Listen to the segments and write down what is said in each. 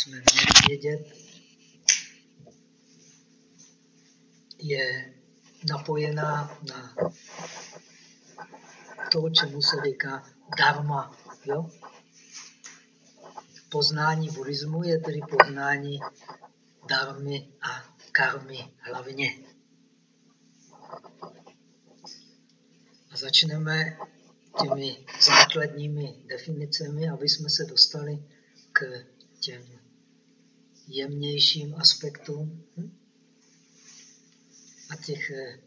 jsme měli vědět, je napojená na to, čemu se říká dharma. Jo? Poznání buddhismu je tedy poznání darmy a karmy hlavně. A začneme těmi základními definicemi, aby jsme se dostali k těm jemnějším aspektům hm? a těch eh,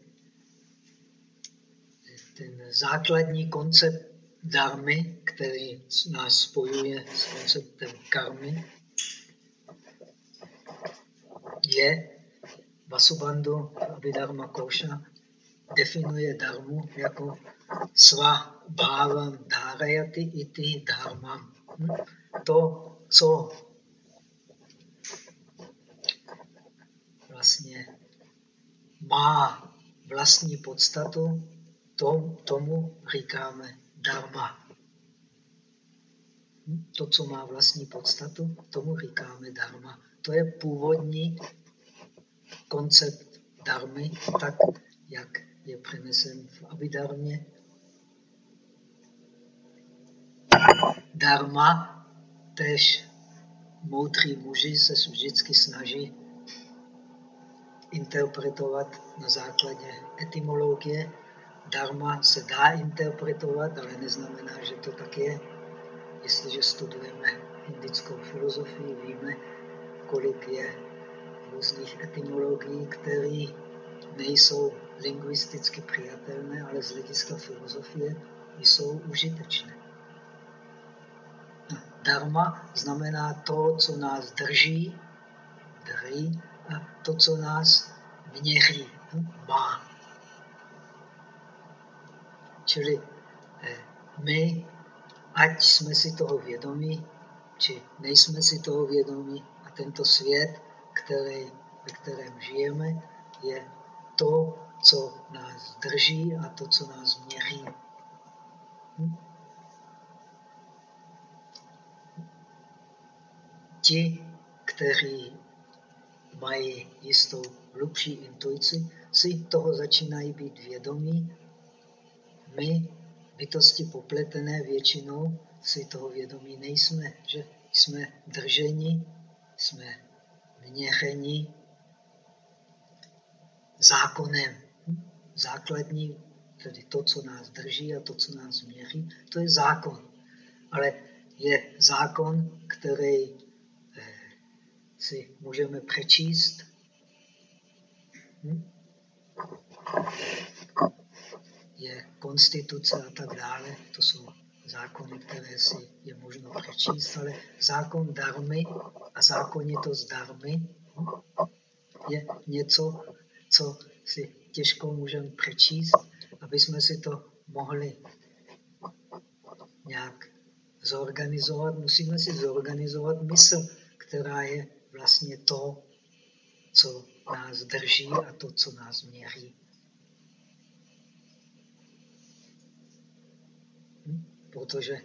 ten základní koncept darmy, který nás spojuje s konceptem karmy, je Vasubandhu Abhidharma Koša definuje darmu jako sva bhavam dharayati iti dharmam. Hm? To, co vlastně má vlastní podstatu, to, tomu říkáme dharma. To, co má vlastní podstatu, tomu říkáme dharma. To je původní koncept darmy, tak jak je přenesen v Abidarmě. Dharma, tež moudří muži se vždycky snaží interpretovat na základě etymologie. Dharma se dá interpretovat, ale neznamená, že to tak je. Jestliže studujeme indickou filozofii, víme, kolik je různých etymologií, které nejsou lingvisticky přijatelné, ale z hlediska filozofie jsou užitečné. Dharma znamená to, co nás drží, drží to, co nás měří, má. Čili eh, my, ať jsme si toho vědomí, či nejsme si toho vědomí, a tento svět, který, ve kterém žijeme, je to, co nás drží a to, co nás měří. Hm? Ti, kteří mají jistou hlubší intuici, si toho začínají být vědomí. My, bytosti popletené většinou, si toho vědomí nejsme, že jsme drženi, jsme měřeni zákonem. Základní, tedy to, co nás drží a to, co nás měří, to je zákon. Ale je zákon, který si můžeme přečíst. Hm? Je konstituce a tak dále. To jsou zákony, které si je možno přečíst, ale zákon darmy a zákonitost darmy hm? je něco, co si těžko můžeme přečíst, aby jsme si to mohli nějak zorganizovat. Musíme si zorganizovat mysl, která je vlastně to, co nás drží a to, co nás měří. Hm? Protože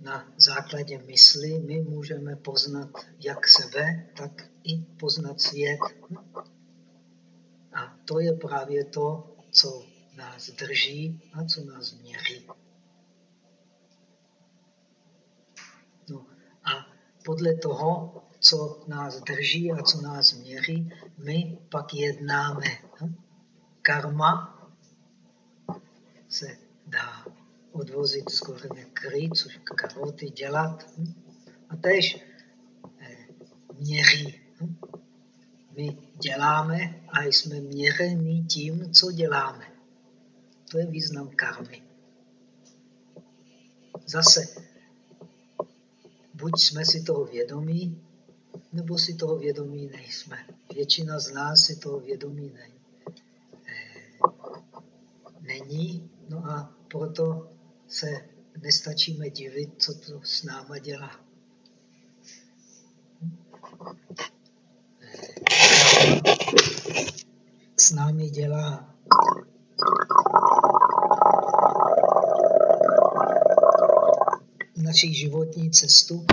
na základě mysli my můžeme poznat jak sebe, tak i poznat svět. A to je právě to, co nás drží a co nás měří. No a podle toho, co nás drží a co nás měří, my pak jednáme. Karma se dá odvozit skoro kry, což karoty dělat. A tež eh, měří. My děláme a jsme měření tím, co děláme. To je význam karmy. Zase, buď jsme si toho vědomí, nebo si toho vědomí nejsme. Většina z nás si toho vědomí ne, eh, není, no a proto se nestačíme divit, co to s náma dělá. S námi dělá naší životní cestu.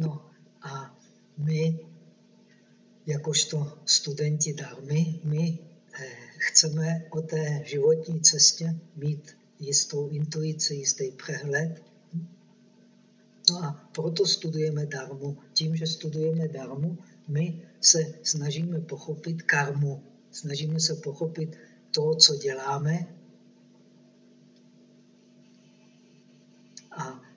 No a my, jakožto studenti darmy, my eh, chceme o té životní cestě mít jistou intuici, jistý přehled. No a proto studujeme darmu. Tím, že studujeme darmu, my se snažíme pochopit karmu. Snažíme se pochopit to, co děláme a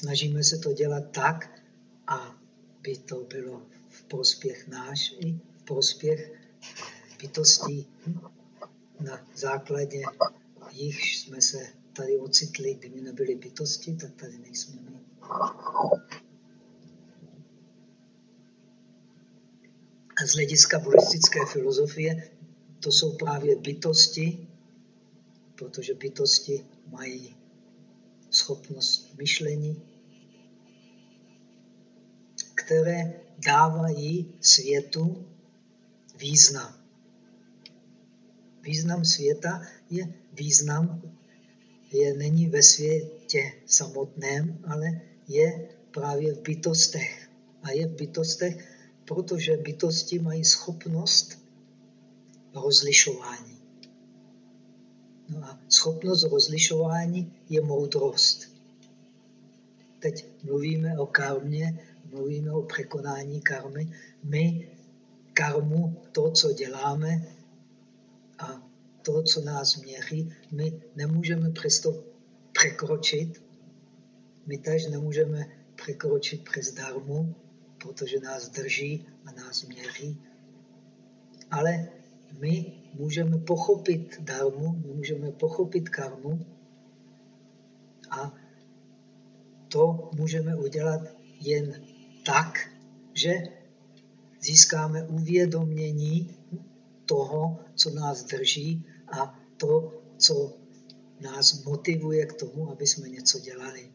snažíme se to dělat tak, aby to bylo v prospěch náš i v prospěch bytostí na základě jich jsme se tady ocitli, kdyby nebyly bytosti, tak tady nejsme my. A z hlediska buddhistické filozofie to jsou právě bytosti, protože bytosti mají schopnost myšlení, které dávají světu význam. Význam světa je význam, je, není ve světě samotném, ale je právě v bytostech. A je v bytostech, protože bytosti mají schopnost rozlišování. No a schopnost rozlišování je moudrost. Teď mluvíme o karmě, mluvíme o překonání karmy. My karmu, to, co děláme a to, co nás měří, my nemůžeme přesto překročit. My tež nemůžeme překročit přes darmu, protože nás drží a nás měří. Ale my můžeme pochopit darmu, my můžeme pochopit karmu a to můžeme udělat jen tak, že získáme uvědomění toho, co nás drží a to, co nás motivuje k tomu, aby jsme něco dělali.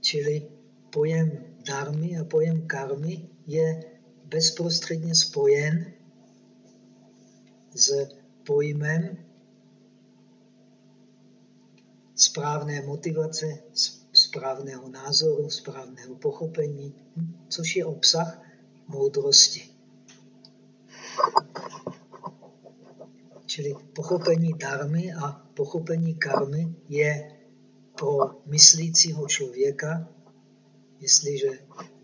Čili pojem darmy a pojem karmy je bezprostředně spojen s pojmem správné motivace, správného názoru, správného pochopení, což je obsah moudrosti. Čili pochopení darmy a pochopení karmy je pro myslícího člověka, jestliže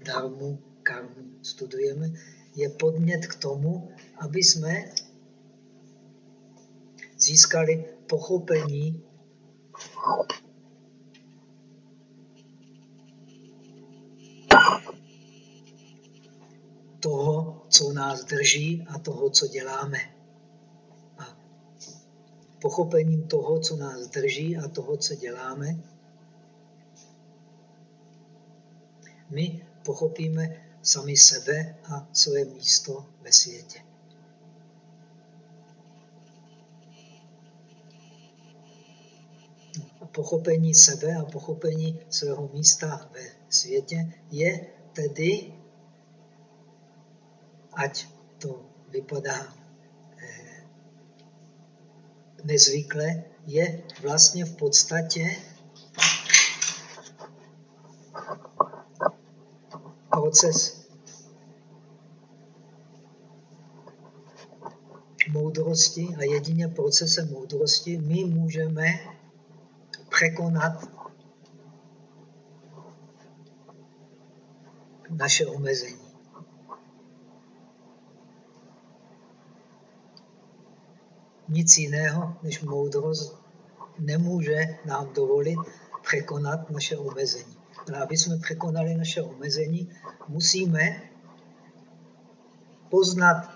darmu, karmu studujeme, je podnět k tomu, aby jsme získali pochopení toho, co nás drží a toho, co děláme. A pochopením toho, co nás drží a toho, co děláme, my pochopíme sami sebe a své místo ve světě. Pochopení sebe a pochopení svého místa ve světě je tedy, ať to vypadá eh, nezvykle, je vlastně v podstatě proces moudrosti a jedině procesem moudrosti my můžeme překonat naše omezení. Nic jiného než moudrost nemůže nám dovolit překonat naše omezení. Ale aby jsme překonali naše omezení, musíme poznat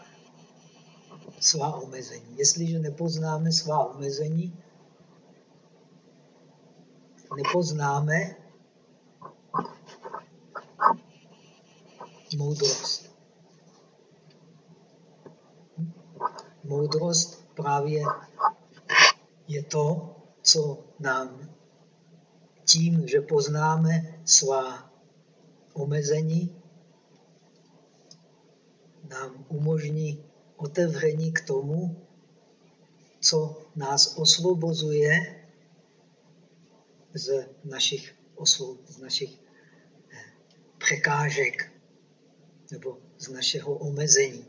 svá omezení. Jestliže nepoznáme svá omezení, nepoznáme moudrost. Moudrost právě je to, co nám tím, že poznáme svá omezení, nám umožní otevření k tomu, co nás osvobozuje z našich z našich eh, překážek nebo z našeho omezení.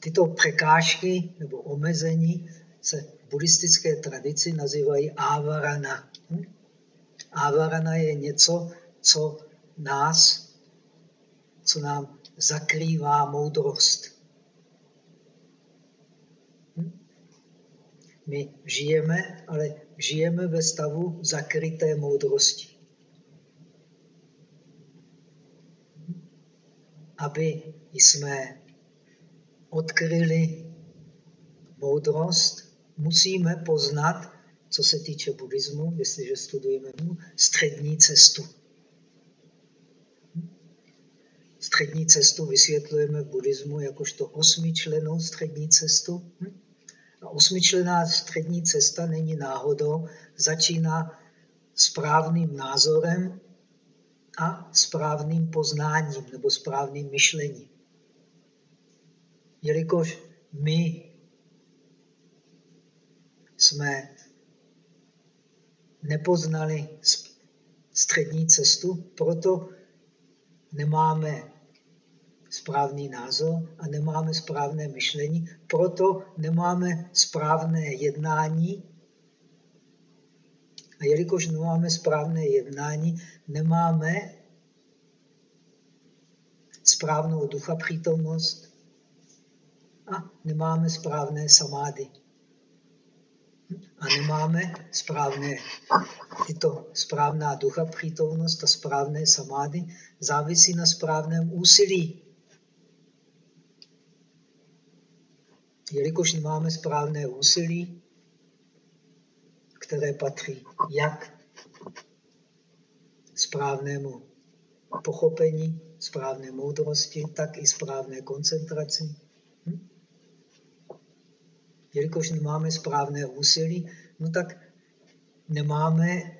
Tyto překážky nebo omezení se v buddhistické tradici nazývají avarana. Hm? Avarana je něco, co nás, co nám zakrývá moudrost. Hm? My žijeme, ale žijeme ve stavu zakryté moudrosti. Aby jsme odkryli moudrost, musíme poznat, co se týče buddhismu, jestliže studujeme střední cestu. Střední cestu vysvětlujeme v buddhismu jakožto osmičlenou střední cestu. A osmičlená střední cesta není náhodou, začíná správným názorem a správným poznáním nebo správným myšlením. Jelikož my jsme nepoznali střední cestu, proto nemáme správný názor a nemáme správné myšlení, proto nemáme správné jednání. A jelikož nemáme správné jednání, nemáme správnou ducha přítomnost a nemáme správné samády. A nemáme správné, tyto správná ducha přítomnost a správné samády závisí na správném úsilí. Jelikož nemáme správné úsilí, které patří jak správnému pochopení, správné moudrosti, tak i správné koncentraci. Hm? Jelikož nemáme správné úsilí, no tak nemáme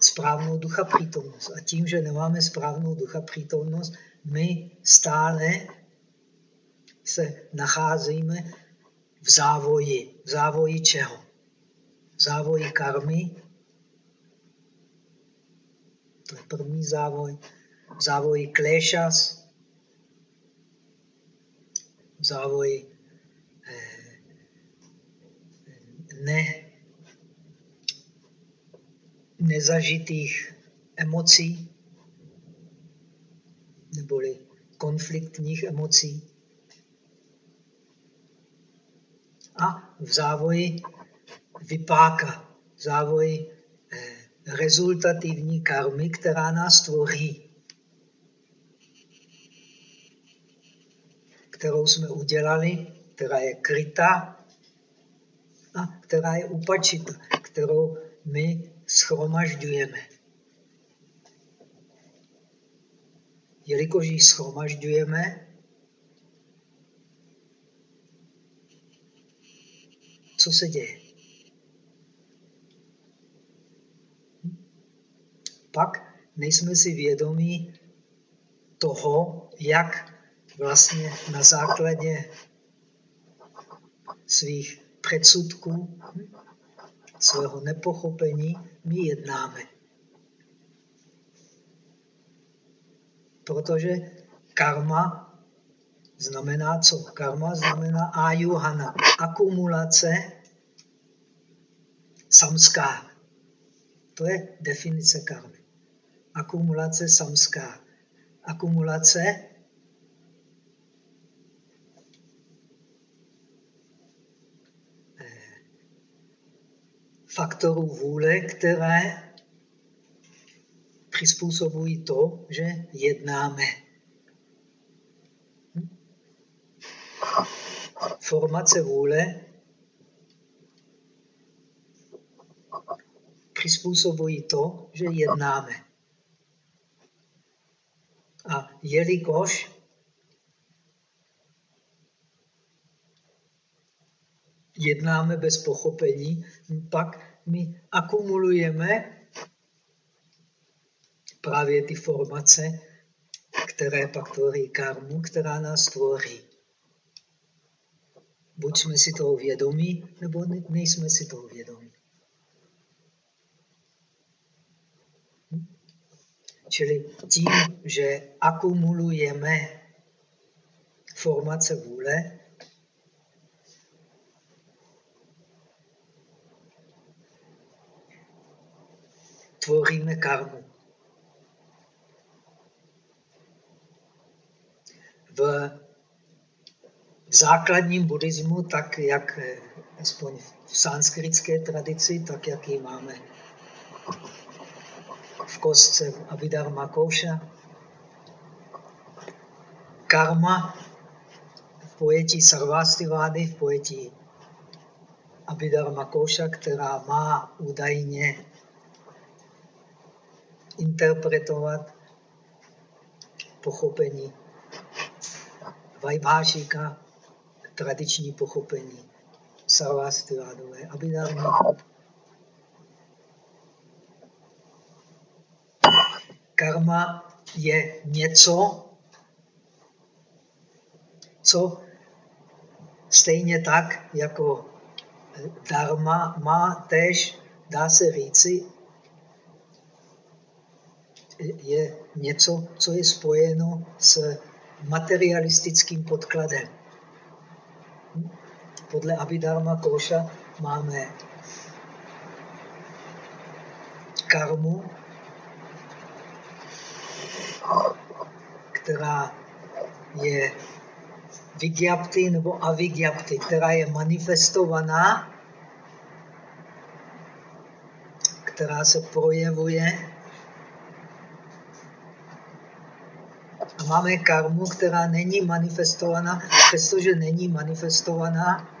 správnou ducha přítomnost. A tím, že nemáme správnou ducha přítomnost, my stále se nacházíme v závoji. V závoji čeho? V závoji karmy. To je první závoj. V závoji kléšas. V závoji eh, ne, nezažitých emocí neboli konfliktních emocí. A v závoji vypáka, v závoji eh, rezultativní karmy, která nás tvoří. kterou jsme udělali, která je krytá a která je upačita, kterou my schromažďujeme. Jelikož ji schromažďujeme, co se děje. Pak nejsme si vědomí toho, jak vlastně na základě svých předsudků, svého nepochopení, my jednáme. Protože karma znamená co? Karma znamená ajuhana, akumulace samská. To je definice karmy. Akumulace samská. Akumulace faktorů vůle, které přizpůsobují to, že jednáme. Formace vůle přizpůsobují to, že jednáme. A jelikož jednáme bez pochopení, pak my akumulujeme právě ty formace, které pak tvoří karmu, která nás tvoří. Buď jsme si toho vědomí, nebo nejsme si toho vědomí. Hm? Čili tím, že akumulujeme formace vůle, tvoříme karmu. V základním buddhismu, tak jak aspoň v sanskritské tradici, tak jak ji máme v kostce Abhidharma Kouša, karma v pojetí Sarvastivády, v pojetí Abhidharma Kouša, která má údajně interpretovat pochopení Vajbhášika, tradiční pochopení Sarvastivádové Abhidharmy. Karma je něco, co stejně tak jako dharma má tež, dá se říci, je něco, co je spojeno s materialistickým podkladem. Podle Abhidharma Koša máme karmu, která je vigyapty nebo avigyapty, která je manifestovaná, která se projevuje. A máme karmu, která není manifestovaná, přestože není manifestovaná,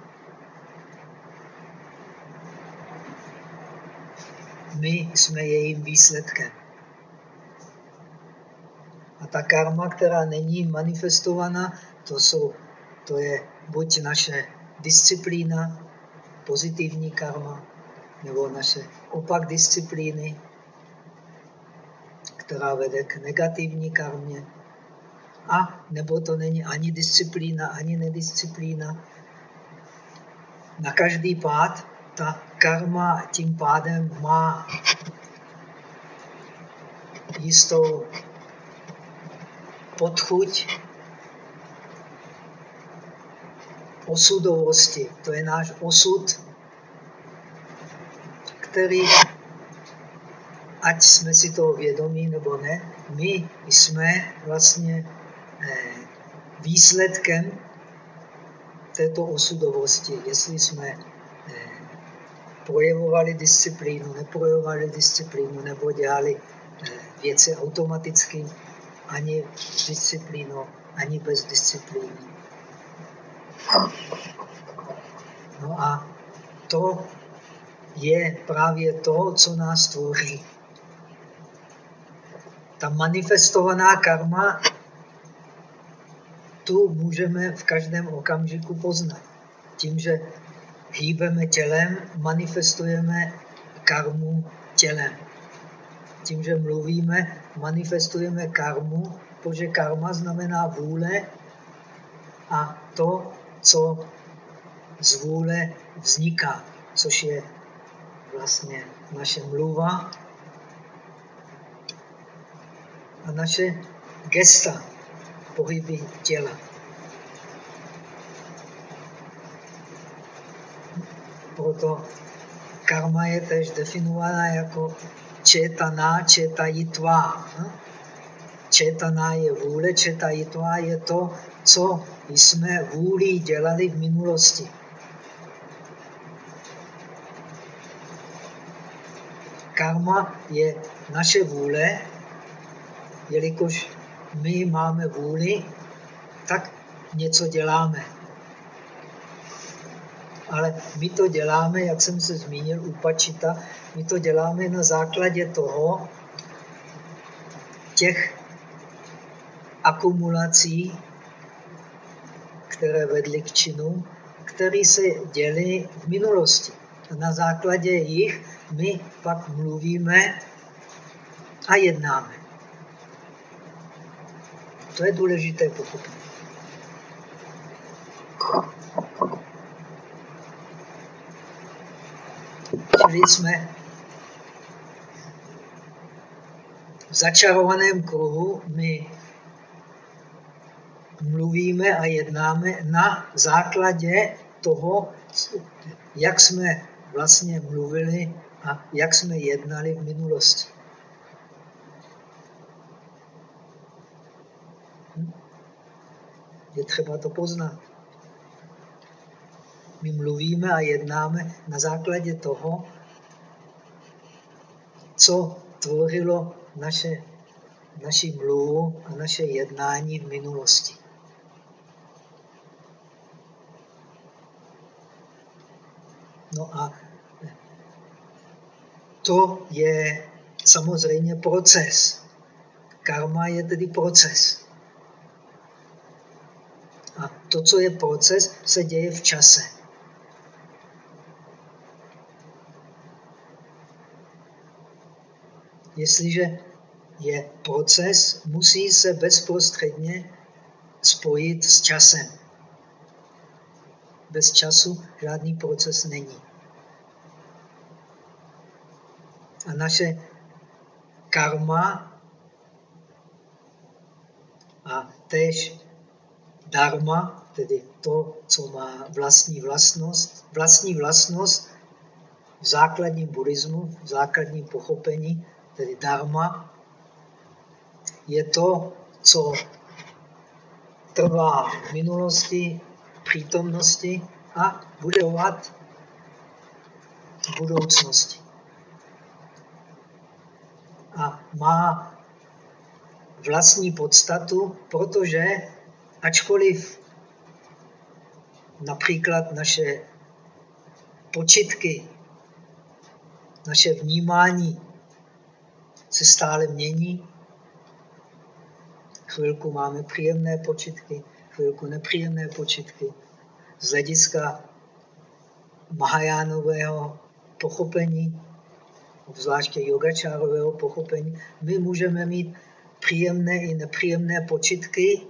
my jsme jejím výsledkem. A ta karma, která není manifestovaná, to, jsou, to je buď naše disciplína, pozitivní karma, nebo naše opak disciplíny, která vede k negativní karmě a nebo to není ani disciplína, ani nedisciplína. Na každý pád ta karma tím pádem má jistou podchuť osudovosti. To je náš osud, který, ať jsme si toho vědomí nebo ne, my jsme vlastně Eh, výsledkem této osudovosti, jestli jsme projevovali disciplínu, neprojevovali disciplínu, nebo dělali eh, věci automaticky, ani disciplínu, ani bez disciplíny. No a to je právě to, co nás tvoří. Ta manifestovaná karma tu můžeme v každém okamžiku poznat. Tím, že hýbeme tělem, manifestujeme karmu tělem. Tím, že mluvíme, manifestujeme karmu, protože karma znamená vůle a to, co z vůle vzniká, což je vlastně naše mluva a naše gesta pohyby těla. Proto karma je tež definovaná jako četaná, četajitva. Četaná je vůle, četajitva je to, co jsme vůli dělali v minulosti. Karma je naše vůle, jelikož my máme vůli, tak něco děláme. Ale my to děláme, jak jsem se zmínil u Pačita, my to děláme na základě toho, těch akumulací, které vedly k činům, které se děly v minulosti. A na základě jich my pak mluvíme a jednáme. To je důležité pochopit. Čili jsme v začarovaném kruhu my mluvíme a jednáme na základě toho, jak jsme vlastně mluvili a jak jsme jednali v minulosti. Hm? Je třeba to poznat. My mluvíme a jednáme na základě toho, co tvořilo naše, naši mluvu a naše jednání v minulosti. No a to je samozřejmě proces. Karma je tedy proces. A to, co je proces, se děje v čase. Jestliže je proces, musí se bezprostředně spojit s časem. Bez času žádný proces není. A naše karma a tež dharma, tedy to, co má vlastní vlastnost, vlastní vlastnost v základním buddhismu, v základním pochopení, tedy dharma, je to, co trvá v minulosti, přítomnosti a bude v budoucnosti. A má vlastní podstatu, protože ačkoliv například naše počitky, naše vnímání se stále mění, chvilku máme příjemné počitky, chvilku nepříjemné počitky. Z hlediska Mahajánového pochopení, zvláště yogačárového pochopení, my můžeme mít příjemné i nepříjemné počitky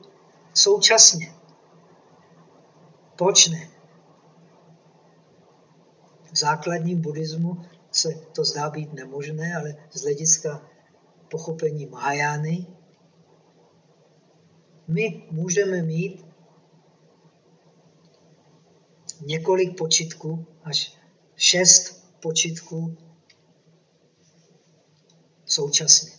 současně. Proč ne? V základním buddhismu se to zdá být nemožné, ale z hlediska pochopení Mahajány my můžeme mít několik počitků, až šest počitků současně.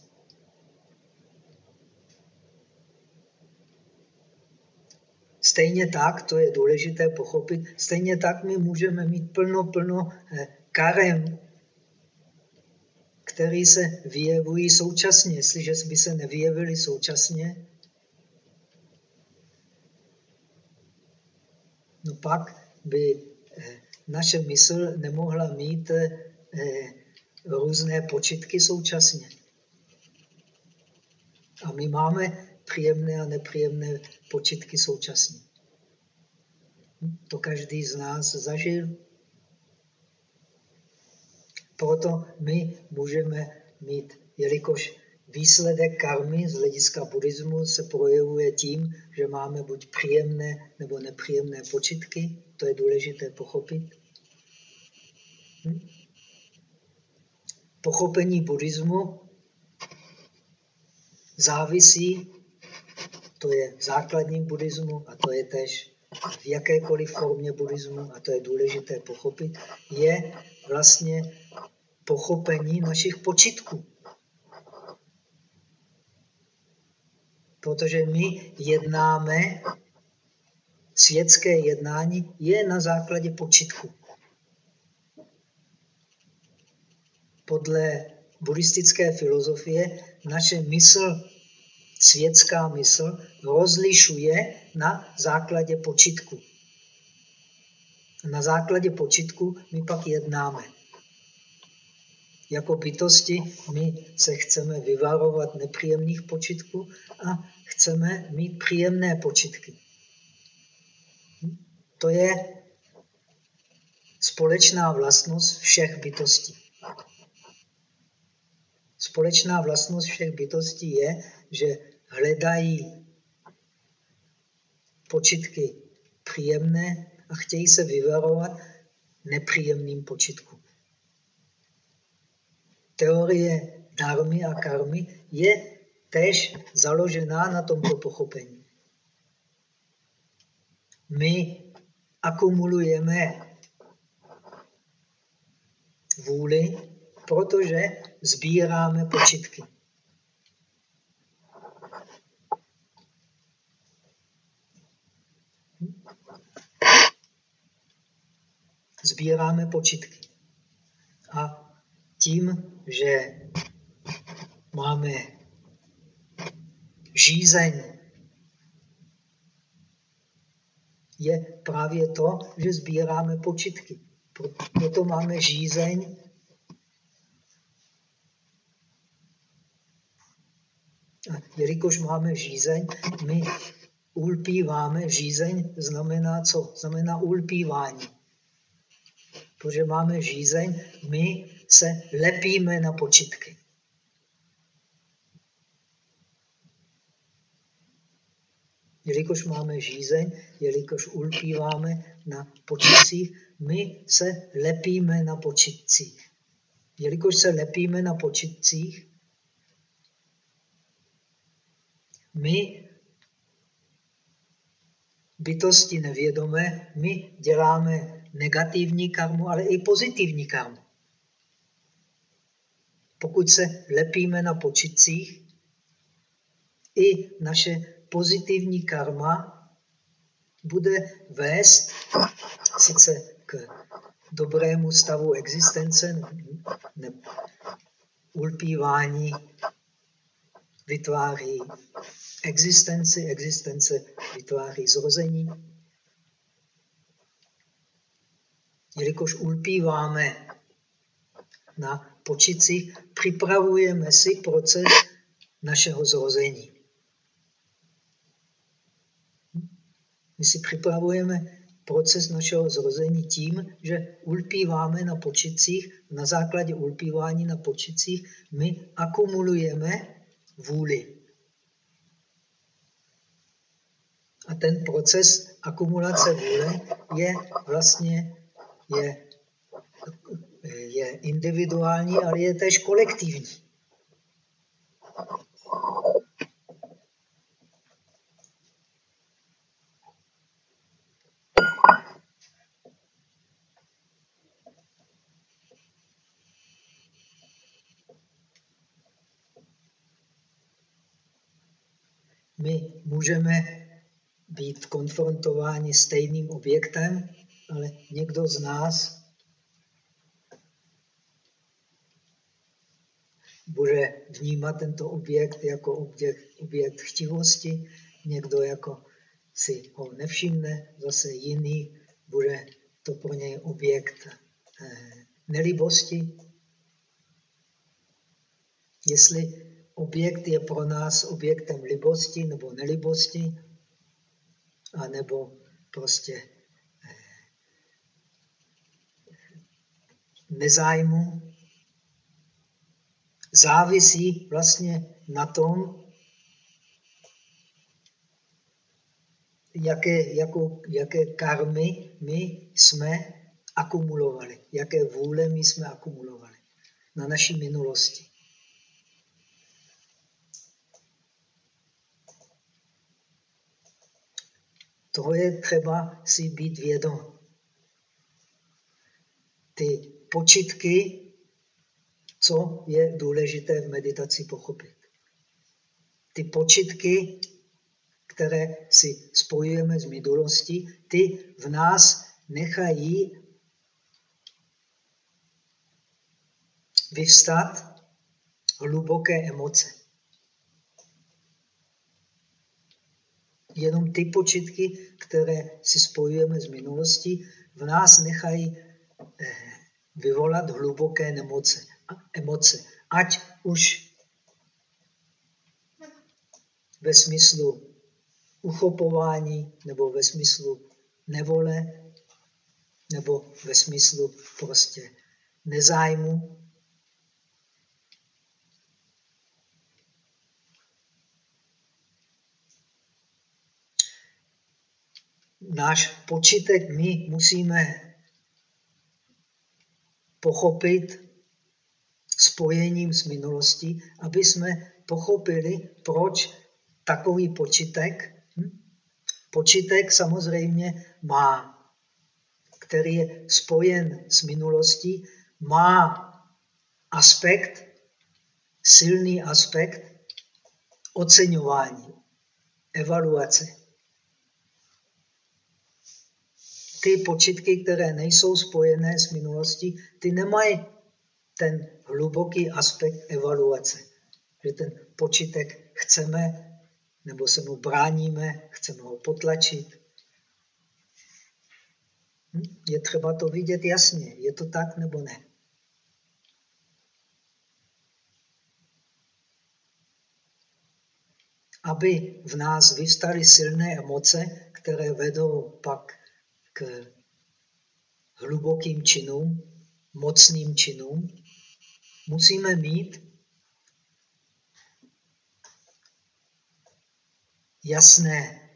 Stejně tak, to je důležité pochopit, stejně tak my můžeme mít plno, plno eh, karem, který se vyjevují současně. Jestliže by se nevyjevily současně, no pak by eh, naše mysl nemohla mít eh, různé počitky současně. A my máme příjemné a nepříjemné počitky současně. Hm? To každý z nás zažil. Proto my můžeme mít, jelikož výsledek karmy z hlediska buddhismu se projevuje tím, že máme buď příjemné nebo nepříjemné počitky, to je důležité pochopit. Hm? Pochopení buddhismu závisí, to je základním buddhismu a to je tež v jakékoliv formě buddhismu, a to je důležité pochopit, je vlastně pochopení našich počitků. Protože my jednáme, světské jednání je na základě počitku. Podle buddhistické filozofie naše mysl, světská mysl, rozlišuje na základě počitku. Na základě počitku my pak jednáme. Jako bytosti my se chceme vyvarovat nepříjemných počitků a chceme mít příjemné počitky. To je společná vlastnost všech bytostí. Společná vlastnost všech bytostí je, že hledají počitky příjemné a chtějí se vyvarovat nepříjemným počitkům. Teorie darmy a karmy je tež založená na tomto pochopení. My akumulujeme vůli, protože sbíráme počitky. Sbíráme počitky. A tím, že máme žízeň, je právě to, že sbíráme počitky. Proto máme žízeň. A jelikož máme žízeň, my ulpíváme. Žízeň znamená co? Znamená ulpívání. Protože máme žízeň, my se lepíme na počitky. Jelikož máme žízeň, jelikož ulpíváme na počitcích, my se lepíme na počitcích. Jelikož se lepíme na počitcích, my bytosti nevědomé, my děláme negativní karmu, ale i pozitivní karmu. Pokud se lepíme na počitcích, i naše pozitivní karma bude vést sice k dobrému stavu existence, ne, ulpívání vytváří existenci, existence vytváří zrození. Jelikož ulpíváme na počicích, připravujeme si proces našeho zrození. My si připravujeme proces našeho zrození tím, že ulpíváme na počicích, na základě ulpívání na počicích my akumulujeme vůli. A ten proces akumulace vůle je vlastně je, je individuální, ale je též kolektivní. My můžeme být konfrontováni stejným objektem, ale někdo z nás bude vnímat tento objekt jako objekt, objekt chtivosti, někdo jako si ho nevšimne, zase jiný bude to pro něj objekt eh, nelibosti. Jestli objekt je pro nás objektem libosti nebo nelibosti, anebo prostě nezájmu, závisí vlastně na tom, jaké, jako, jaké karmy my jsme akumulovali, jaké vůle my jsme akumulovali na naší minulosti. Toho je třeba si být vědom. Ty počitky, co je důležité v meditaci pochopit. Ty počitky, které si spojujeme s minulostí, ty v nás nechají vyvstat hluboké emoce. jenom ty počitky, které si spojujeme s minulostí, v nás nechají eh, vyvolat hluboké nemoce, emoce. Ať už ve smyslu uchopování, nebo ve smyslu nevole, nebo ve smyslu prostě nezájmu, náš počítek my musíme pochopit spojením s minulostí, aby jsme pochopili, proč takový počitek, hm? počitek samozřejmě má, který je spojen s minulostí, má aspekt, silný aspekt oceňování, evaluace. Ty počitky, které nejsou spojené s minulostí, ty nemají ten hluboký aspekt evaluace. Že ten počitek chceme, nebo se mu bráníme, chceme ho potlačit. Hm? Je třeba to vidět jasně, je to tak nebo ne. Aby v nás vystaly silné emoce, které vedou pak hlubokým činům, mocným činům, musíme mít jasné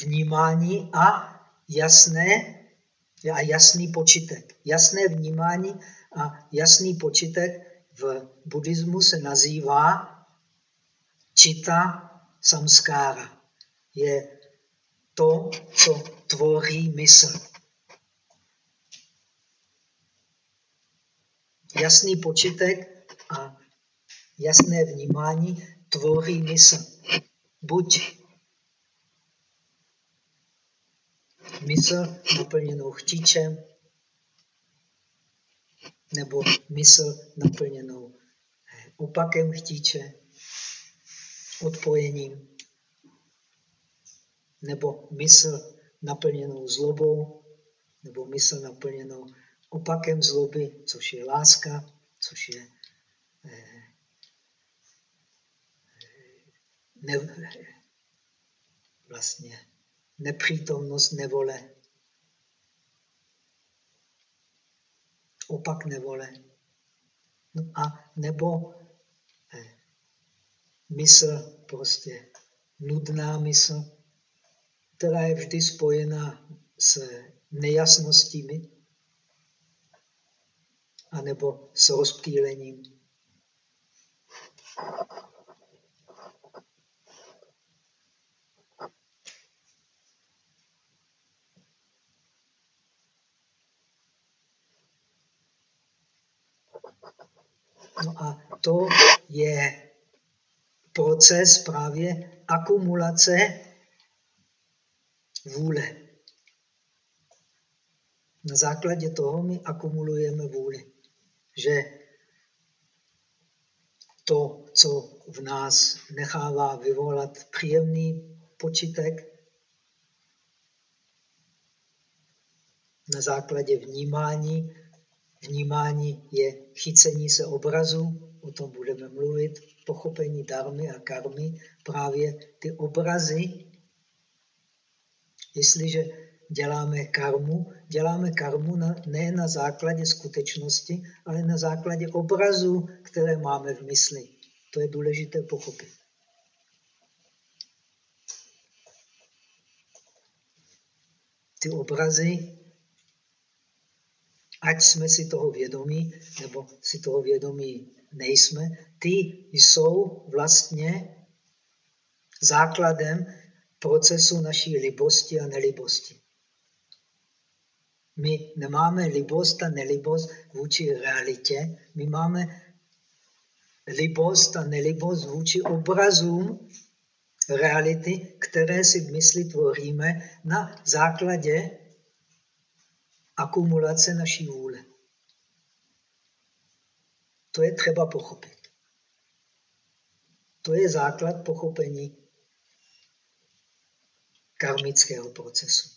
vnímání a jasné a jasný počitek. Jasné vnímání a jasný počitek v buddhismu se nazývá čita samskára. Je to, co tvoří mysl. Jasný počitek a jasné vnímání tvoří mysl. Buď mysl naplněnou chtíčem, nebo mysl naplněnou opakem chtíče, odpojením, nebo mysl naplněnou zlobou, nebo mysl naplněnou opakem zloby, což je láska, což je eh, ne, vlastně nepřítomnost nevole. Opak nevole. No a nebo eh, mysl, prostě nudná mysl, která je vždy spojená s nejasností anebo s rozptýlením. No a to je proces právě akumulace vůle. Na základě toho my akumulujeme vůli. Že to, co v nás nechává vyvolat příjemný počitek, na základě vnímání. Vnímání je chycení se obrazu, o tom budeme mluvit, pochopení darmy a karmy, právě ty obrazy. Jestliže děláme karmu, děláme karmu na, ne na základě skutečnosti, ale na základě obrazů, které máme v mysli. To je důležité pochopit. Ty obrazy, ať jsme si toho vědomí, nebo si toho vědomí nejsme, ty jsou vlastně základem procesu naší libosti a nelibosti. My nemáme libost a nelibost vůči realitě, my máme libost a nelibost vůči obrazům reality, které si v mysli tvoříme na základě akumulace naší vůle. To je třeba pochopit. To je základ pochopení karmického procesu.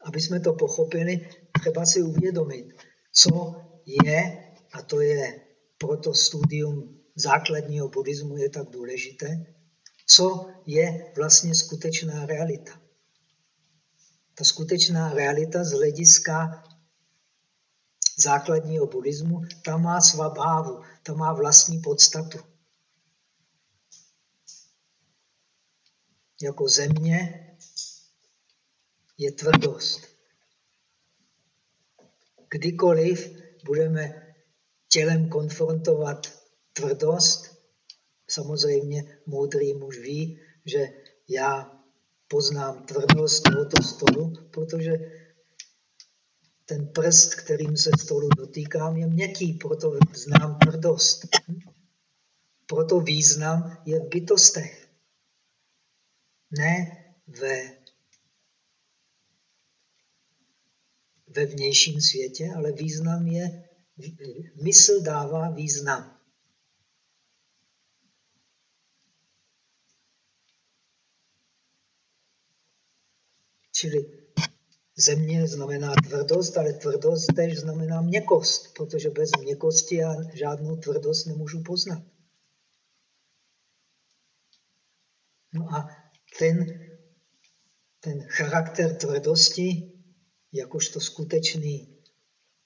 Aby jsme to pochopili, třeba si uvědomit, co je, a to je proto studium základního buddhismu je tak důležité, co je vlastně skutečná realita. Ta skutečná realita z hlediska základního buddhismu, ta má svabávu, ta má vlastní podstatu. Jako země je tvrdost. Kdykoliv budeme tělem konfrontovat tvrdost, samozřejmě moudrý muž ví, že já poznám tvrdost tohoto stolu, protože ten prst, kterým se stolu dotýkám, je měkký, proto znám tvrdost. Proto význam je v bytostech. Ne ve, ve vnějším světě, ale význam je, mysl dává význam. Čili země znamená tvrdost, ale tvrdost tež znamená měkost, protože bez měkosti já žádnou tvrdost nemůžu poznat. No a ten, ten charakter tvrdosti, jakožto skutečný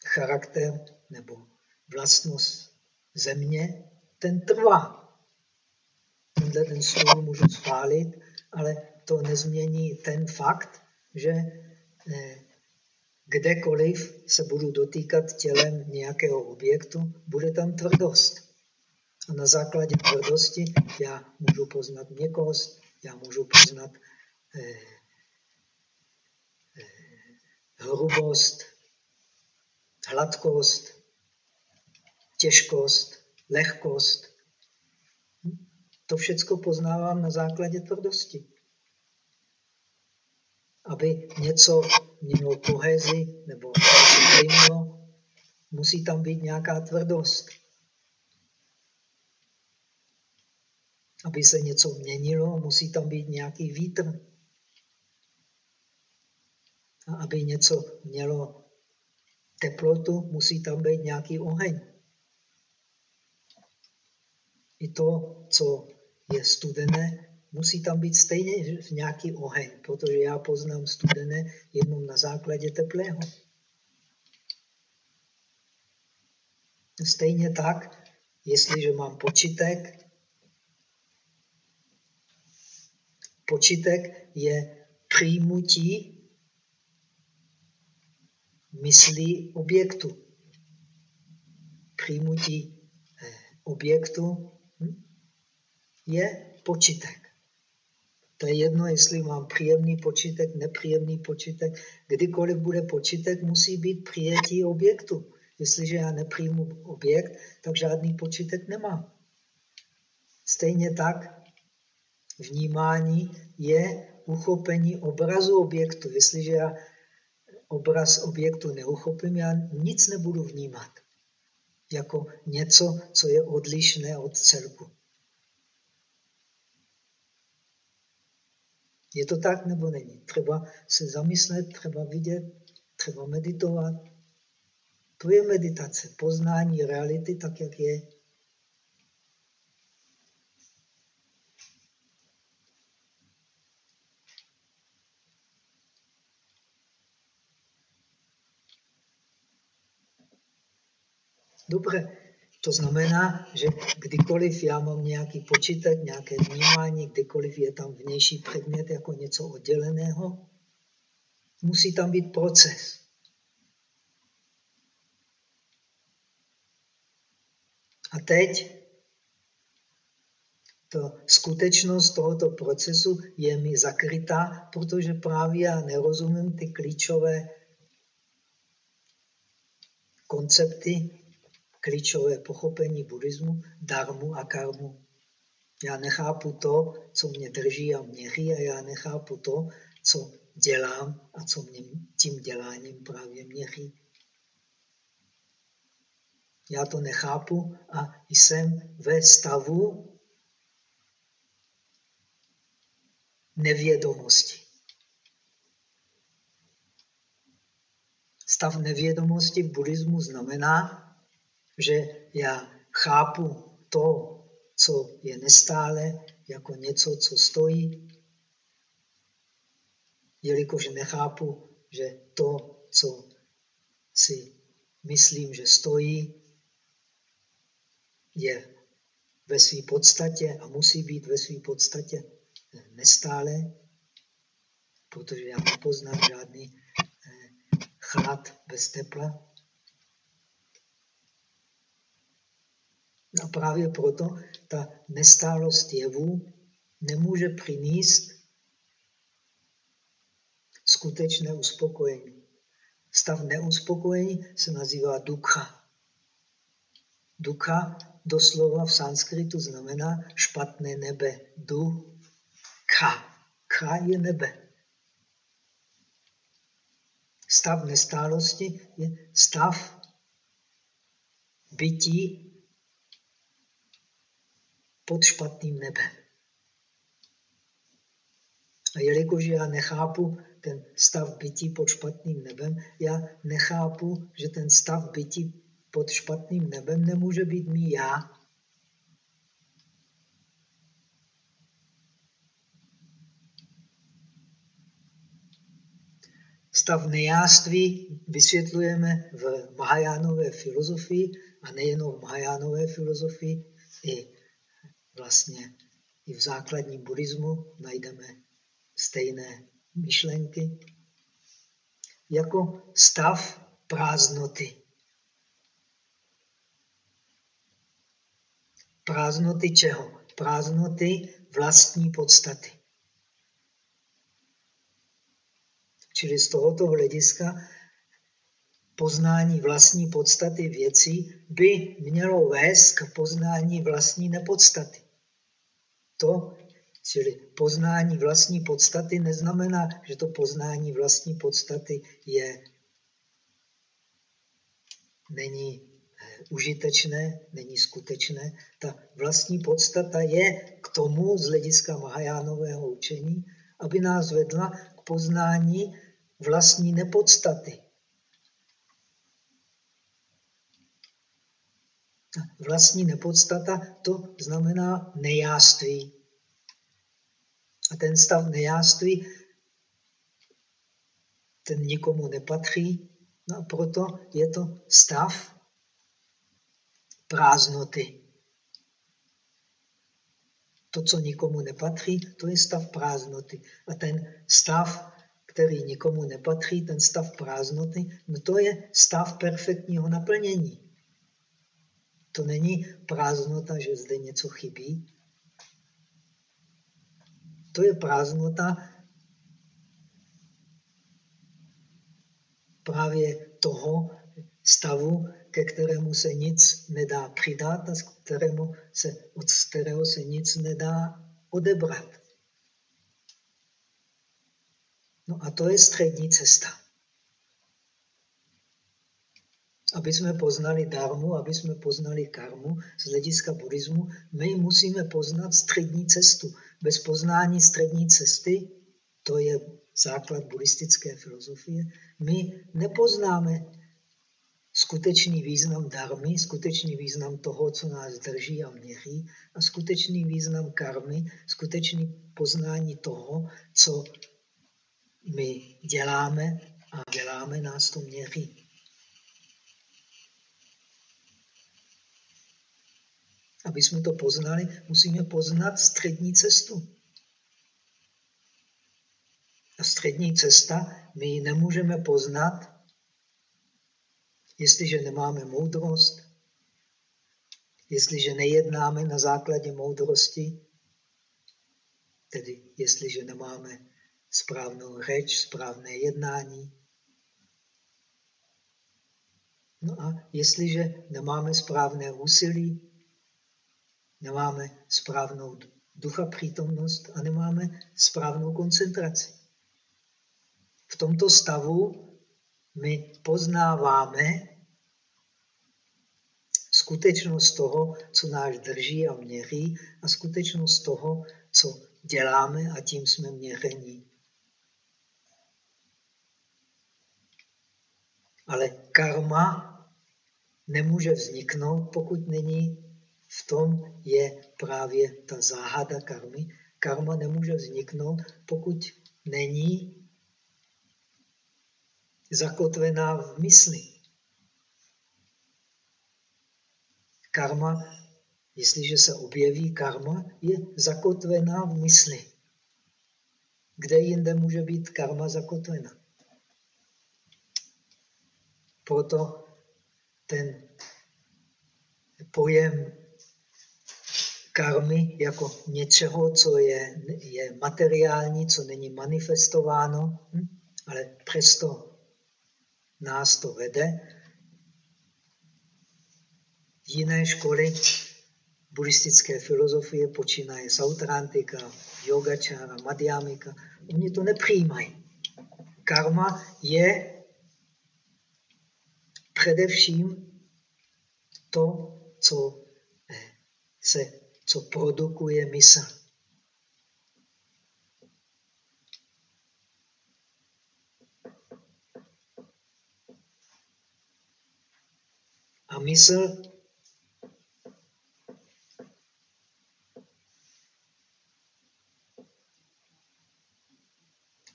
charakter nebo vlastnost země, ten trvá. Tenhle ten stůl můžu spálit, ale to nezmění ten fakt, že kdekoliv se budu dotýkat tělem nějakého objektu, bude tam tvrdost. A na základě tvrdosti já můžu poznat měkost, já můžu poznat eh, eh, hrubost, hladkost, těžkost, lehkost. To všechno poznávám na základě tvrdosti. Aby něco mělo kohezi nebo něco musí tam být nějaká tvrdost. Aby se něco měnilo, musí tam být nějaký vítr. A aby něco mělo teplotu, musí tam být nějaký oheň. I to, co je studené, musí tam být stejně nějaký oheň, protože já poznám studené jenom na základě teplého. Stejně tak, jestliže mám počítek, počítek je přijmutí myslí objektu. Přijmutí eh, objektu hm, je počítek. To je jedno, jestli mám příjemný počítek, nepříjemný počítek. Kdykoliv bude počítek, musí být přijetí objektu. Jestliže já nepřijmu objekt, tak žádný počítek nemám. Stejně tak vnímání je uchopení obrazu objektu. Jestliže já obraz objektu neuchopím, já nic nebudu vnímat jako něco, co je odlišné od celku. Je to tak nebo není? Třeba se zamyslet, třeba vidět, třeba meditovat. To je meditace, poznání reality tak, jak je. Dobře, to znamená, že kdykoliv já mám nějaký počítek, nějaké vnímání, kdykoliv je tam vnější předmět jako něco odděleného, musí tam být proces. A teď to skutečnost tohoto procesu je mi zakrytá, protože právě já nerozumím ty klíčové koncepty klíčové pochopení buddhismu, darmu a karmu. Já nechápu to, co mě drží a měří a já nechápu to, co dělám a co mě tím děláním právě měří. Já to nechápu a jsem ve stavu nevědomosti. Stav nevědomosti v buddhismu znamená, že já chápu to, co je nestále, jako něco, co stojí, jelikož nechápu, že to, co si myslím, že stojí, je ve své podstatě a musí být ve své podstatě nestále, protože já nepoznám žádný eh, chlad bez tepla. A právě proto ta nestálost jevů nemůže přinést skutečné uspokojení. Stav neuspokojení se nazývá dukha. Dukha doslova v sanskritu znamená špatné nebe. Du, ka. Ka je nebe. Stav nestálosti je stav bytí pod špatným nebem. A jelikož já nechápu ten stav bytí pod špatným nebem, já nechápu, že ten stav bytí pod špatným nebem nemůže být mý já. Stav nejáství vysvětlujeme v Mahajánové filozofii a nejenom v Mahajánové filozofii, i vlastně i v základním buddhismu najdeme stejné myšlenky, jako stav prázdnoty. Prázdnoty čeho? Prázdnoty vlastní podstaty. Čili z tohoto hlediska poznání vlastní podstaty věcí by mělo vést k poznání vlastní nepodstaty. To, čili poznání vlastní podstaty, neznamená, že to poznání vlastní podstaty je, není eh, užitečné, není skutečné. Ta vlastní podstata je k tomu z hlediska Mahajánového učení, aby nás vedla k poznání vlastní nepodstaty. Vlastní nepodstata to znamená nejáství. A ten stav nejáství, ten nikomu nepatří, no a proto je to stav prázdnoty. To, co nikomu nepatří, to je stav prázdnoty. A ten stav, který nikomu nepatří, ten stav prázdnoty, no to je stav perfektního naplnění. To není prázdnota, že zde něco chybí. To je prázdnota právě toho stavu, ke kterému se nic nedá přidat a z, kterému se, od kterého se nic nedá odebrat. No a to je střední cesta aby jsme poznali darmu, aby jsme poznali karmu z hlediska buddhismu, my musíme poznat střední cestu. Bez poznání střední cesty, to je základ buddhistické filozofie, my nepoznáme skutečný význam darmy, skutečný význam toho, co nás drží a měří, a skutečný význam karmy, skutečný poznání toho, co my děláme a děláme, nás to měří. Aby jsme to poznali, musíme poznat střední cestu. A střední cesta my ji nemůžeme poznat, jestliže nemáme moudrost, jestliže nejednáme na základě moudrosti, tedy jestliže nemáme správnou řeč, správné jednání. No a jestliže nemáme správné úsilí, nemáme správnou ducha přítomnost a nemáme správnou koncentraci. V tomto stavu my poznáváme skutečnost toho, co náš drží a měří a skutečnost toho, co děláme a tím jsme měření. Ale karma nemůže vzniknout, pokud není v tom je právě ta záhada karmy. Karma nemůže vzniknout, pokud není zakotvená v mysli. Karma, jestliže se objeví karma, je zakotvená v mysli. Kde jinde může být karma zakotvena? Proto ten pojem karmy jako něčeho, co je, je materiální, co není manifestováno, hm? ale přesto nás to vede. Jiné školy buddhistické filozofie počínaje Sautrantika, Yogačára, Madhyamika, oni to nepřijímají. Karma je především to, co eh, se, co produkuje mysl. A mysl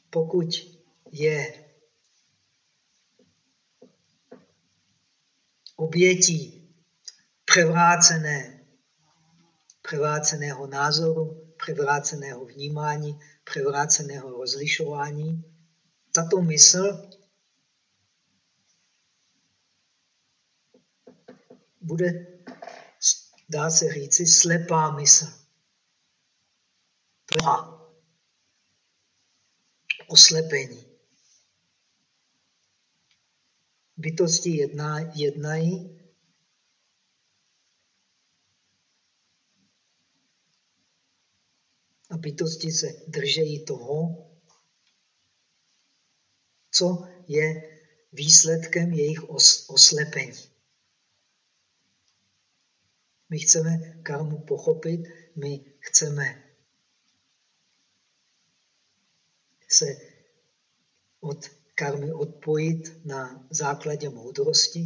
pokud je obětí převrácené, převráceného názoru, převráceného vnímání, převráceného rozlišování, tato mysl bude, dá se říci, slepá mysl. Tma. Oslepení. bytosti jedná, jednají a bytosti se držejí toho, co je výsledkem jejich os, oslepení. My chceme karmu pochopit, my chceme se od karmy odpojit na základě moudrosti,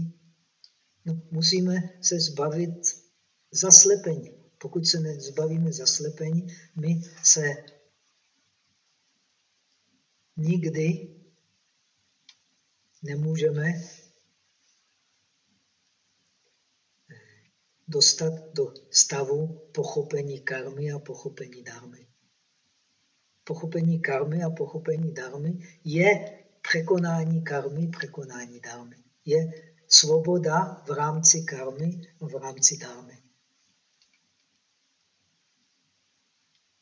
no, musíme se zbavit zaslepení. Pokud se nezbavíme zaslepení, my se nikdy nemůžeme dostat do stavu pochopení karmy a pochopení dármy. Pochopení karmy a pochopení dármy je překonání karmy, překonání dármy. Je svoboda v rámci karmy a v rámci dármy.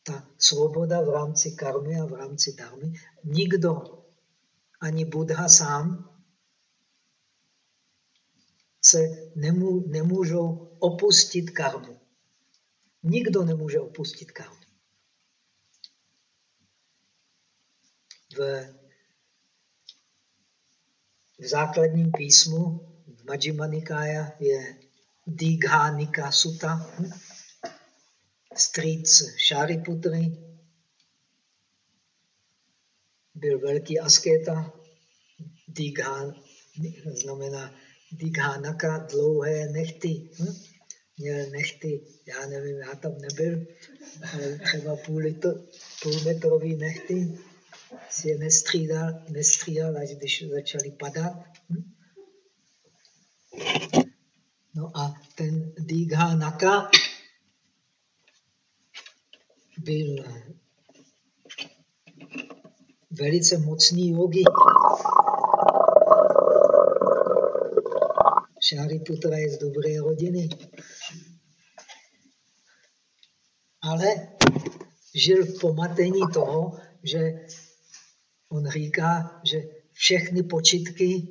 Ta svoboda v rámci karmy a v rámci dármy, nikdo, ani Buddha sám, se nemů, nemůžou opustit karmu. Nikdo nemůže opustit karmu. V v základním písmu v Majjima Nikaya je Dighanika Sutta, strýc Šariputry, byl velký asketa, Digha znamená Dighanaka, dlouhé nechty. Hm? Měl nechty, já nevím, já tam nebyl, ale třeba půl, litr, půl metrový nechty si je nestřídal, nestřídal, až když začali padat. Hm? No a ten Digha Naka byl velice mocný yogi. Šariputra je z dobré rodiny. Ale žil v pomatení toho, že On říká, že všechny počitky,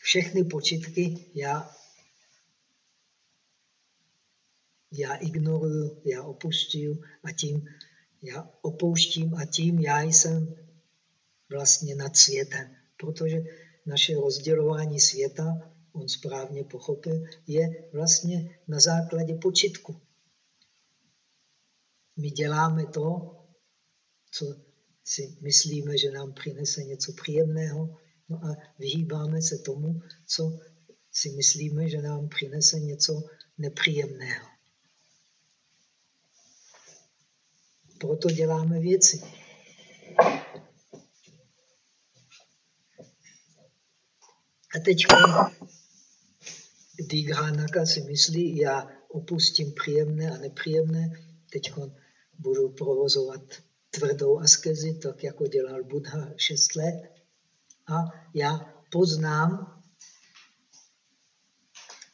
všechny počitky já, já ignoruju, já opušťuju a tím já opouštím a tím já jsem vlastně nad světem. Protože naše rozdělování světa, on správně pochopil, je vlastně na základě počitku. My děláme to, co si myslíme, že nám přinese něco příjemného, no a vyhýbáme se tomu, co si myslíme, že nám přinese něco nepříjemného. Proto děláme věci. A teď Dighanaka si myslí, já opustím příjemné a nepříjemné, teď budu provozovat tvrdou askezi, tak jako dělal Buddha šest let. A já poznám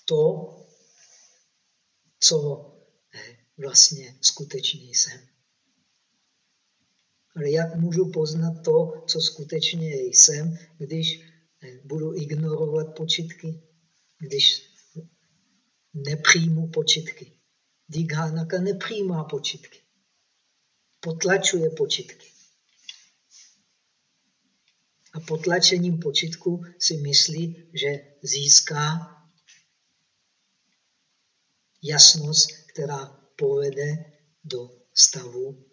to, co vlastně skutečně jsem. Ale jak můžu poznat to, co skutečně jsem, když eh, budu ignorovat počitky, když nepřijmu počitky. Dighanaka nepřijímá počitky. Potlačuje počitky. A potlačením počitku si myslí, že získá jasnost, která povede do stavu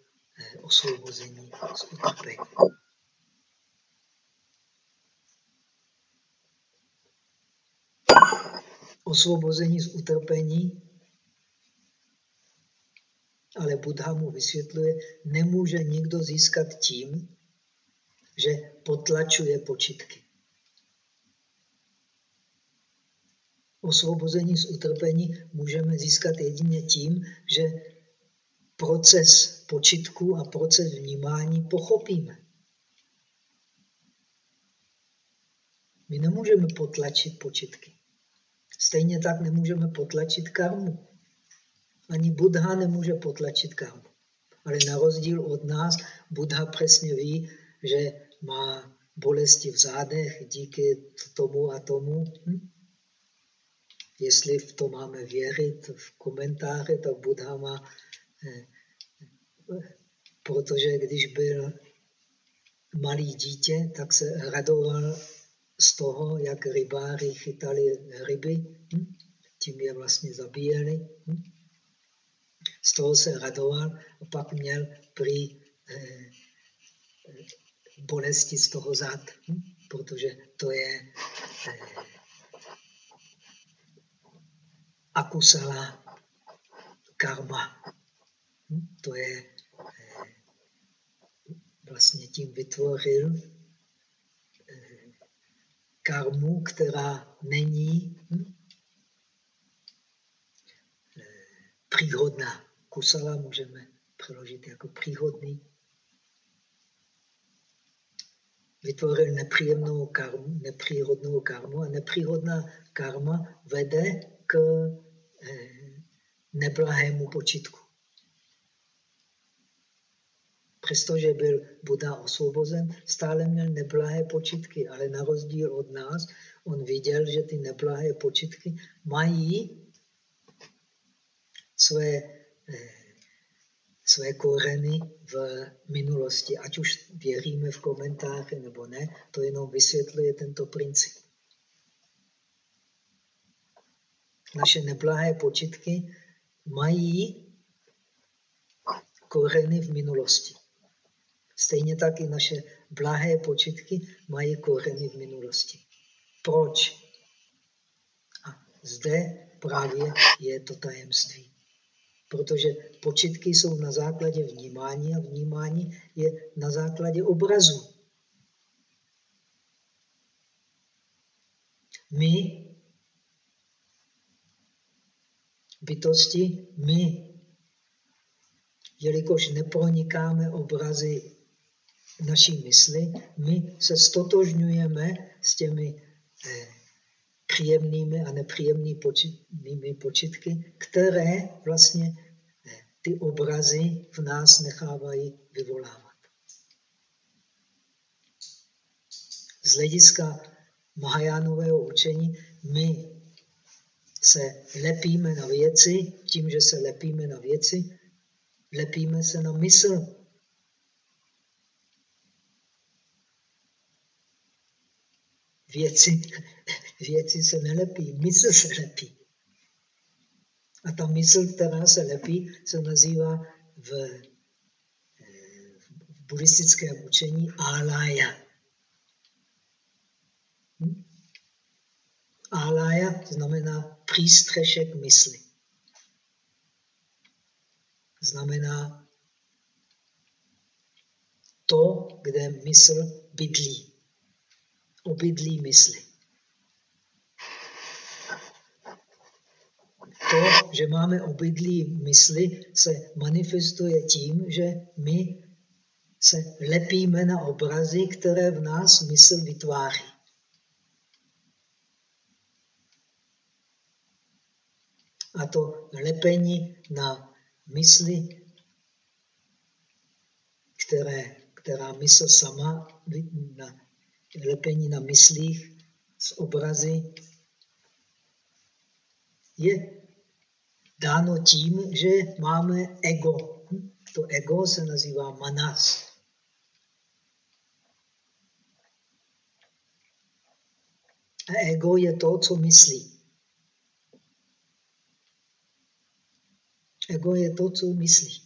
osvobození z utrpení. Osvobození z utrpení, ale Buddha mu vysvětluje, nemůže nikdo získat tím, že potlačuje počitky. osvobození z utrpení můžeme získat jedině tím, že proces počitku a proces vnímání pochopíme. My nemůžeme potlačit počitky. Stejně tak nemůžeme potlačit karmu. Ani Buddha nemůže potlačit karmu. Ale na rozdíl od nás, Buddha přesně ví, že má bolesti v zádech díky tomu a tomu. Hm? Jestli v to máme věřit v komentáře, tak Buddha má, protože když byl malý dítě, tak se radoval z toho, jak rybáři chytali ryby, hm? tím je vlastně zabíjeli. Hm? Z toho se radoval a pak měl prý eh, bolesti z toho zad, hm? protože to je eh, akusala karma. Hm? To je eh, vlastně tím vytvořil eh, karmu, která není hm? Eh, příhodná. Kusala můžeme přeložit jako příhodný. Vytvořil nepříjemnou karmu, nepříhodnou karmu a nepříhodná karma vede k neblahému počitku. Přestože byl Buddha osvobozen, stále měl neblahé počitky, ale na rozdíl od nás, on viděl, že ty neblahé počitky mají své, eh, své koreny v minulosti. Ať už věříme v komentáře nebo ne, to jenom vysvětluje tento princip. naše neblahé počitky mají kořeny v minulosti. Stejně tak i naše blahé počitky mají kořeny v minulosti. Proč? A zde právě je to tajemství. Protože počitky jsou na základě vnímání a vnímání je na základě obrazu. My bytosti, my, jelikož nepronikáme obrazy naší mysli, my se stotožňujeme s těmi eh, příjemnými a nepříjemnými počitky, které vlastně eh, ty obrazy v nás nechávají vyvolávat. Z hlediska Mahajánového učení my se lepíme na věci, tím, že se lepíme na věci, lepíme se na mysl. Věci, věci se nelepí, mysl se lepí. A ta mysl, která se lepí, se nazývá v, v buddhistickém učení alaya. Hm? Alaya znamená přístřešek mysli. Znamená to, kde mysl bydlí. Obydlí mysli. to, že máme obydlí mysli, se manifestuje tím, že my se lepíme na obrazy, které v nás mysl vytváří. A to lepení na mysli, které, která mysl sama, na lepení na myslích z obrazy, je dáno tím, že máme ego. To ego se nazývá manas. A ego je to, co myslí. Ego je to, co myslí.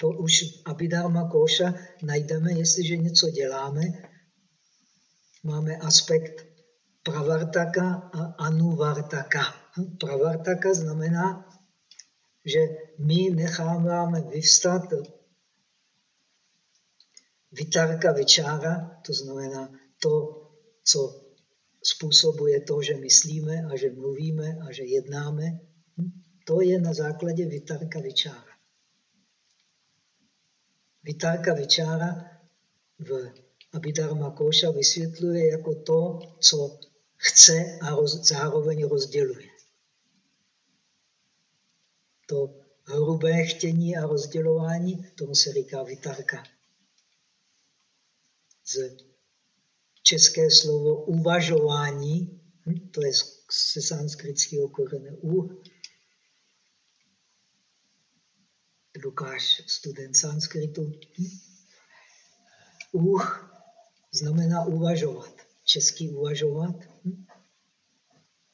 To už Abhidharma Koša najdeme, jestliže něco děláme, máme aspekt pravartaka a anuvartaka. Pravartaka znamená, že my necháváme vyvstat vitarka vyčára, to znamená to, co způsobuje to, že myslíme a že mluvíme a že jednáme, to je na základě vitarka vyčára. Vitarka vyčára v Abhidharma Koša vysvětluje jako to, co chce a roz, zároveň rozděluje. To hrubé chtění a rozdělování, tomu se říká vitarka. Z české slovo uvažování, hm, to je ze sanskritského kořene u. Lukáš, student sanskritu. Uch znamená uvažovat. Český uvažovat.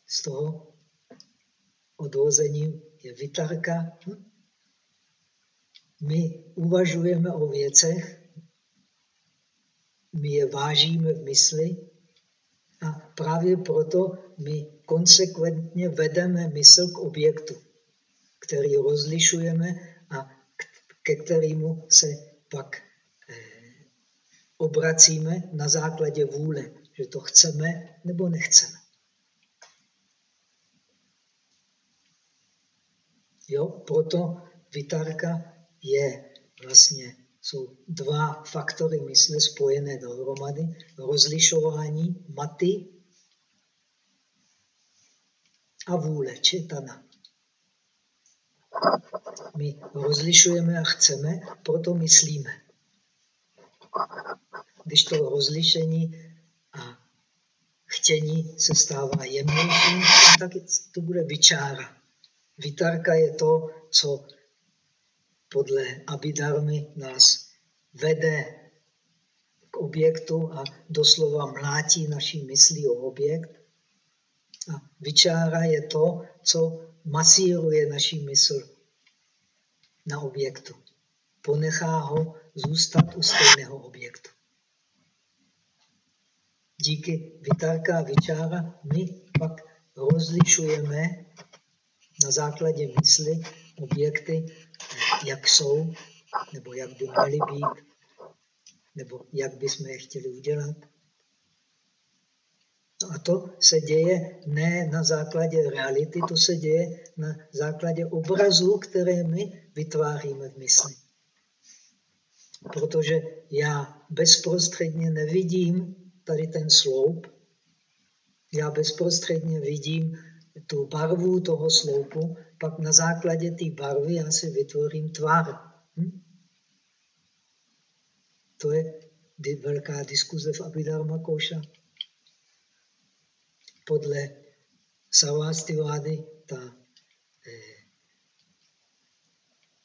Z toho odvození je vytarka. My uvažujeme o věcech, my je vážíme v mysli a právě proto my konsekventně vedeme mysl k objektu, který rozlišujeme a ke kterému se pak eh, obracíme na základě vůle, že to chceme nebo nechceme. Jo, proto vytárka je vlastně jsou dva faktory mysle spojené dohromady. Rozlišování maty a vůle, četana. My rozlišujeme a chceme, proto myslíme. Když to rozlišení a chtění se stává jemnějším, tak to bude vyčára. Vytárka je to, co podle Abidarmy nás vede k objektu a doslova mlátí naší myslí o objekt. A vyčára je to, co masíruje naší mysl na objektu. Ponechá ho zůstat u stejného objektu. Díky vytárka a vyčára my pak rozlišujeme na základě mysli objekty jak jsou, nebo jak by měly být, nebo jak bychom je chtěli udělat. No a to se děje ne na základě reality, to se děje na základě obrazů, které my vytváříme v mysli. Protože já bezprostředně nevidím tady ten sloup, já bezprostředně vidím tu barvu toho sloupu, pak na základě té barvy já si vytvořím tvar. Hm? To je velká diskuze v Abhidharma Koša. Podle Sarvastivády ta, eh,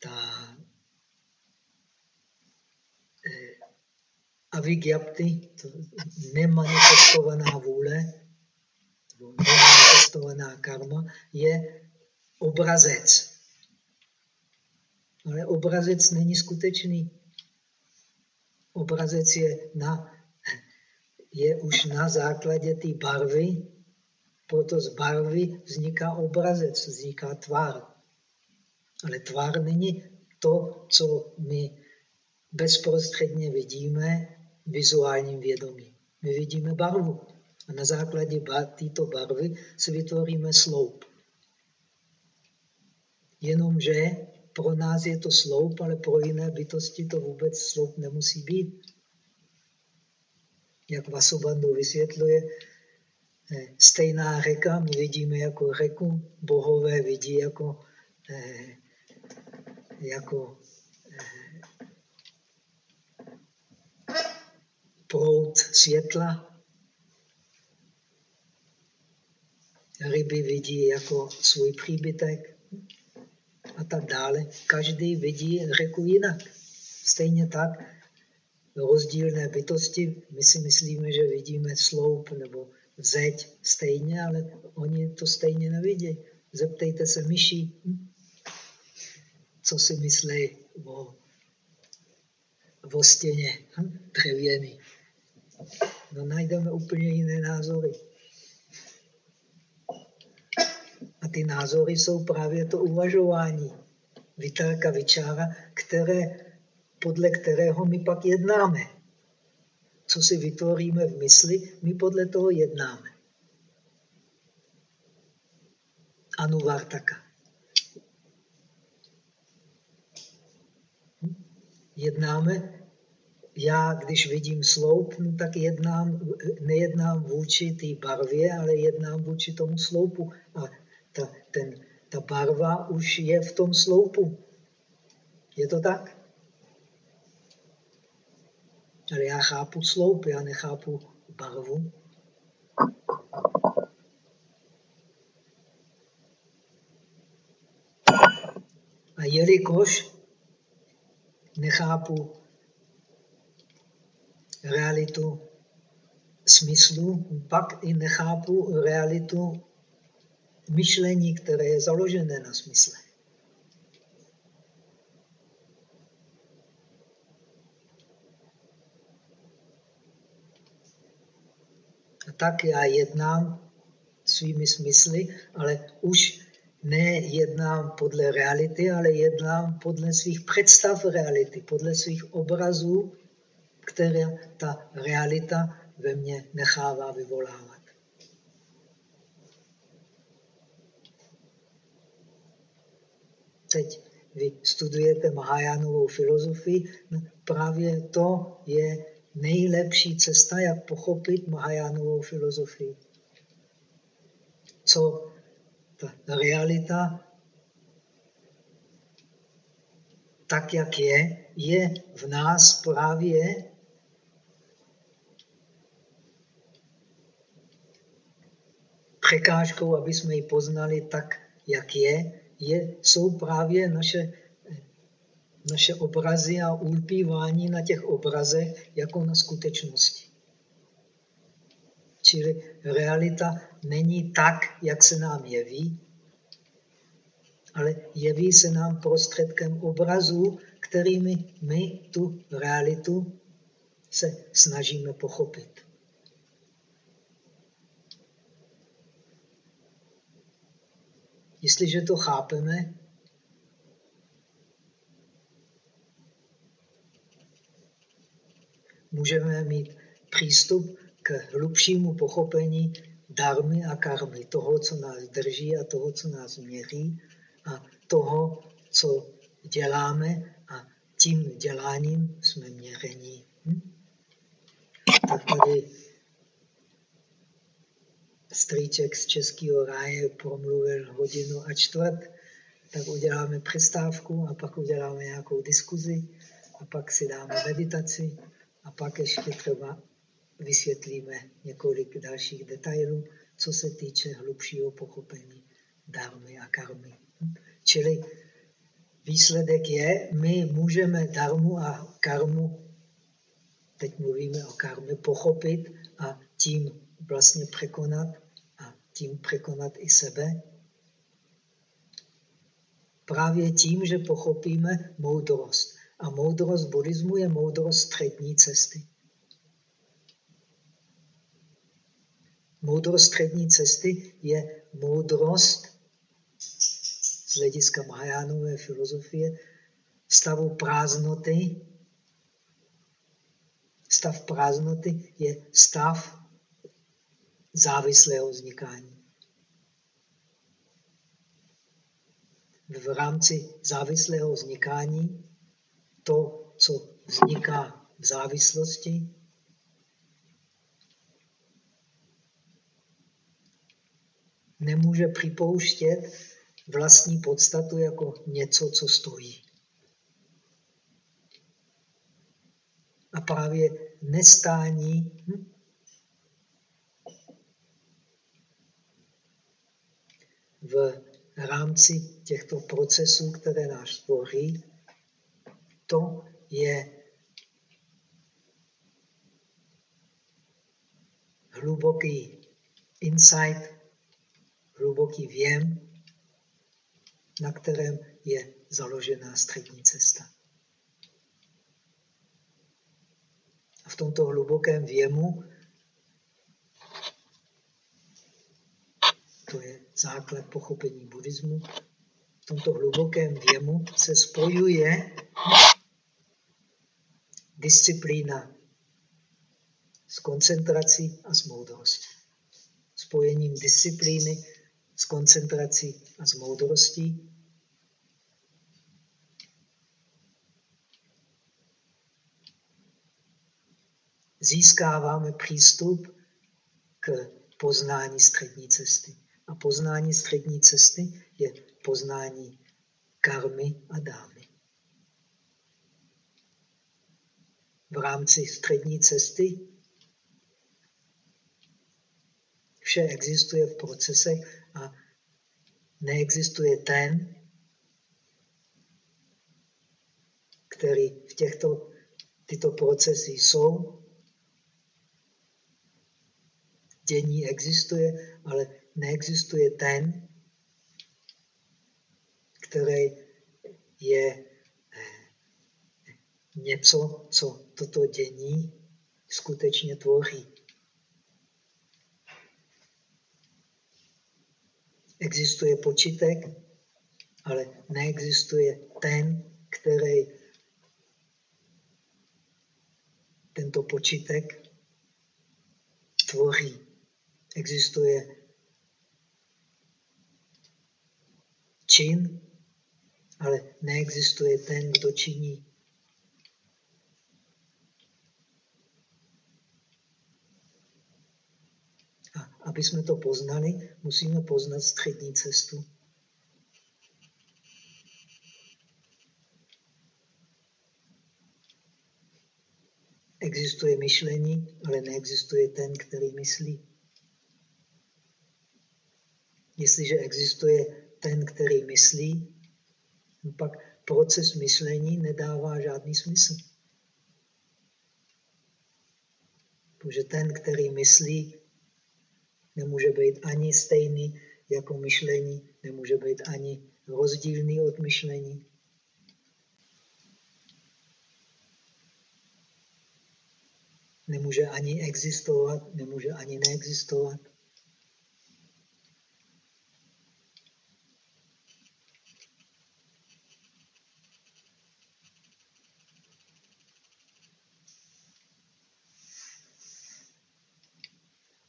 ta eh, avigyapty, to nemanifestovaná vůle, nemanifestovaná karma, je obrazec. Ale obrazec není skutečný. Obrazec je, na, je už na základě té barvy, proto z barvy vzniká obrazec, vzniká tvár. Ale tvár není to, co my bezprostředně vidíme vizuálním vědomím. My vidíme barvu. A na základě této barvy si vytvoříme sloup. Jenomže pro nás je to sloup, ale pro jiné bytosti to vůbec sloup nemusí být. Jak Vasubandhu vysvětluje, eh, stejná řeka my vidíme jako řeku, bohové vidí jako, eh, jako eh, prout světla. Ryby vidí jako svůj příbytek a tak dále. Každý vidí řeku jinak. Stejně tak rozdílné bytosti, my si myslíme, že vidíme sloup nebo zeď stejně, ale oni to stejně nevidí. Zeptejte se myší, hm? Co si myslí o, o stěně hm? dřevěný. No najdeme úplně jiné názory. A ty názory jsou právě to uvažování. Vytárka vyčára, které, podle kterého my pak jednáme. Co si vytvoříme v mysli, my podle toho jednáme. Anuvartaka. Jednáme, já když vidím sloup, no tak jednám, nejednám vůči té barvě, ale jednám vůči tomu sloupu. A ta, ten, ta barva už je v tom sloupu. Je to tak? Ale já chápu sloup, já nechápu barvu. A jelikož nechápu realitu smyslu, pak i nechápu realitu myšlení, které je založené na smysle. A tak já jednám svými smysly, ale už nejednám podle reality, ale jednám podle svých představ reality, podle svých obrazů, které ta realita ve mně nechává vyvolávat. teď vy studujete Mahajánovou filozofii, no právě to je nejlepší cesta, jak pochopit Mahajánovou filozofii. Co ta realita, tak jak je, je v nás právě překážkou, aby jsme ji poznali tak, jak je, je, jsou právě naše, naše obrazy a ulpívání na těch obrazech jako na skutečnosti. Čili realita není tak, jak se nám jeví, ale jeví se nám prostředkem obrazů, kterými my tu realitu se snažíme pochopit. Jestliže to chápeme, můžeme mít přístup hlubšímu pochopení darmy a karmy, toho, co nás drží a toho, co nás měří a toho, co děláme a tím děláním jsme měření. Hm? Tak tady strýček z Českého ráje promluvil hodinu a čtvrt, tak uděláme přestávku a pak uděláme nějakou diskuzi a pak si dáme meditaci a pak ještě třeba vysvětlíme několik dalších detailů, co se týče hlubšího pochopení darmy a karmy. Čili výsledek je, my můžeme darmu a karmu, teď mluvíme o karmě, pochopit a tím vlastně překonat a tím překonat i sebe. Právě tím, že pochopíme moudrost. A moudrost buddhismu je moudrost střední cesty. Moudrost střední cesty je moudrost z hlediska Mahajánové filozofie stavu prázdnoty. Stav prázdnoty je stav závislého vznikání. V rámci závislého vznikání to, co vzniká v závislosti, nemůže připouštět vlastní podstatu jako něco, co stojí. A právě nestání hm, v rámci těchto procesů, které nás tvoří, to je hluboký insight, hluboký věm, na kterém je založená střední cesta. A v tomto hlubokém věmu to je základ pochopení buddhismu. V tomto hlubokém věmu se spojuje disciplína s koncentrací a s moudrostí. Spojením disciplíny s koncentrací a s moudrostí získáváme přístup k poznání střední cesty. A poznání střední cesty je poznání karmy a dámy. V rámci střední cesty vše existuje v procesech a neexistuje ten, který v těchto tyto procesy jsou. Dění existuje, ale neexistuje ten, který je eh, něco, co toto dění skutečně tvoří. Existuje počítek, ale neexistuje ten, který tento počítek tvoří. Existuje čin, ale neexistuje ten, kdo činí. A aby jsme to poznali, musíme poznat střední cestu. Existuje myšlení, ale neexistuje ten, který myslí. Jestliže existuje ten, který myslí, pak proces myšlení nedává žádný smysl. Protože ten, který myslí, nemůže být ani stejný jako myšlení, nemůže být ani rozdílný od myšlení. Nemůže ani existovat, nemůže ani neexistovat.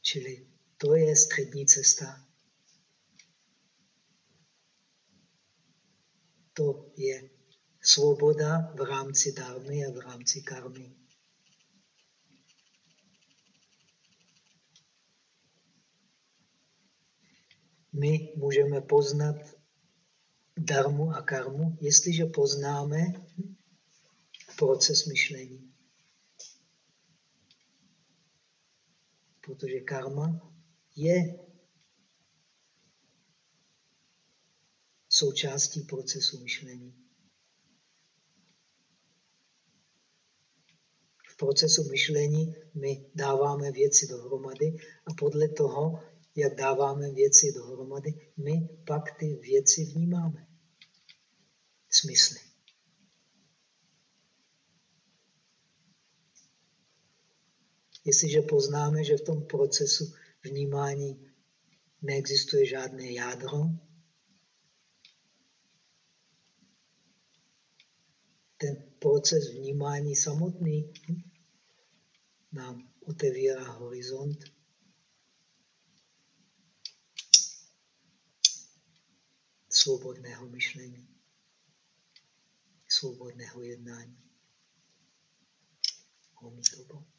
Čili to je střední cesta. To je svoboda v rámci dármy a v rámci karmy. My můžeme poznat darmu a karmu, jestliže poznáme proces myšlení. protože karma je součástí procesu myšlení. V procesu myšlení my dáváme věci dohromady a podle toho, jak dáváme věci dohromady, my pak ty věci vnímáme. Smysly. Jestliže poznáme, že v tom procesu vnímání neexistuje žádné jádro, ten proces vnímání samotný nám otevírá horizont. svobodného myšlení, svobodného jednání. Omitobo.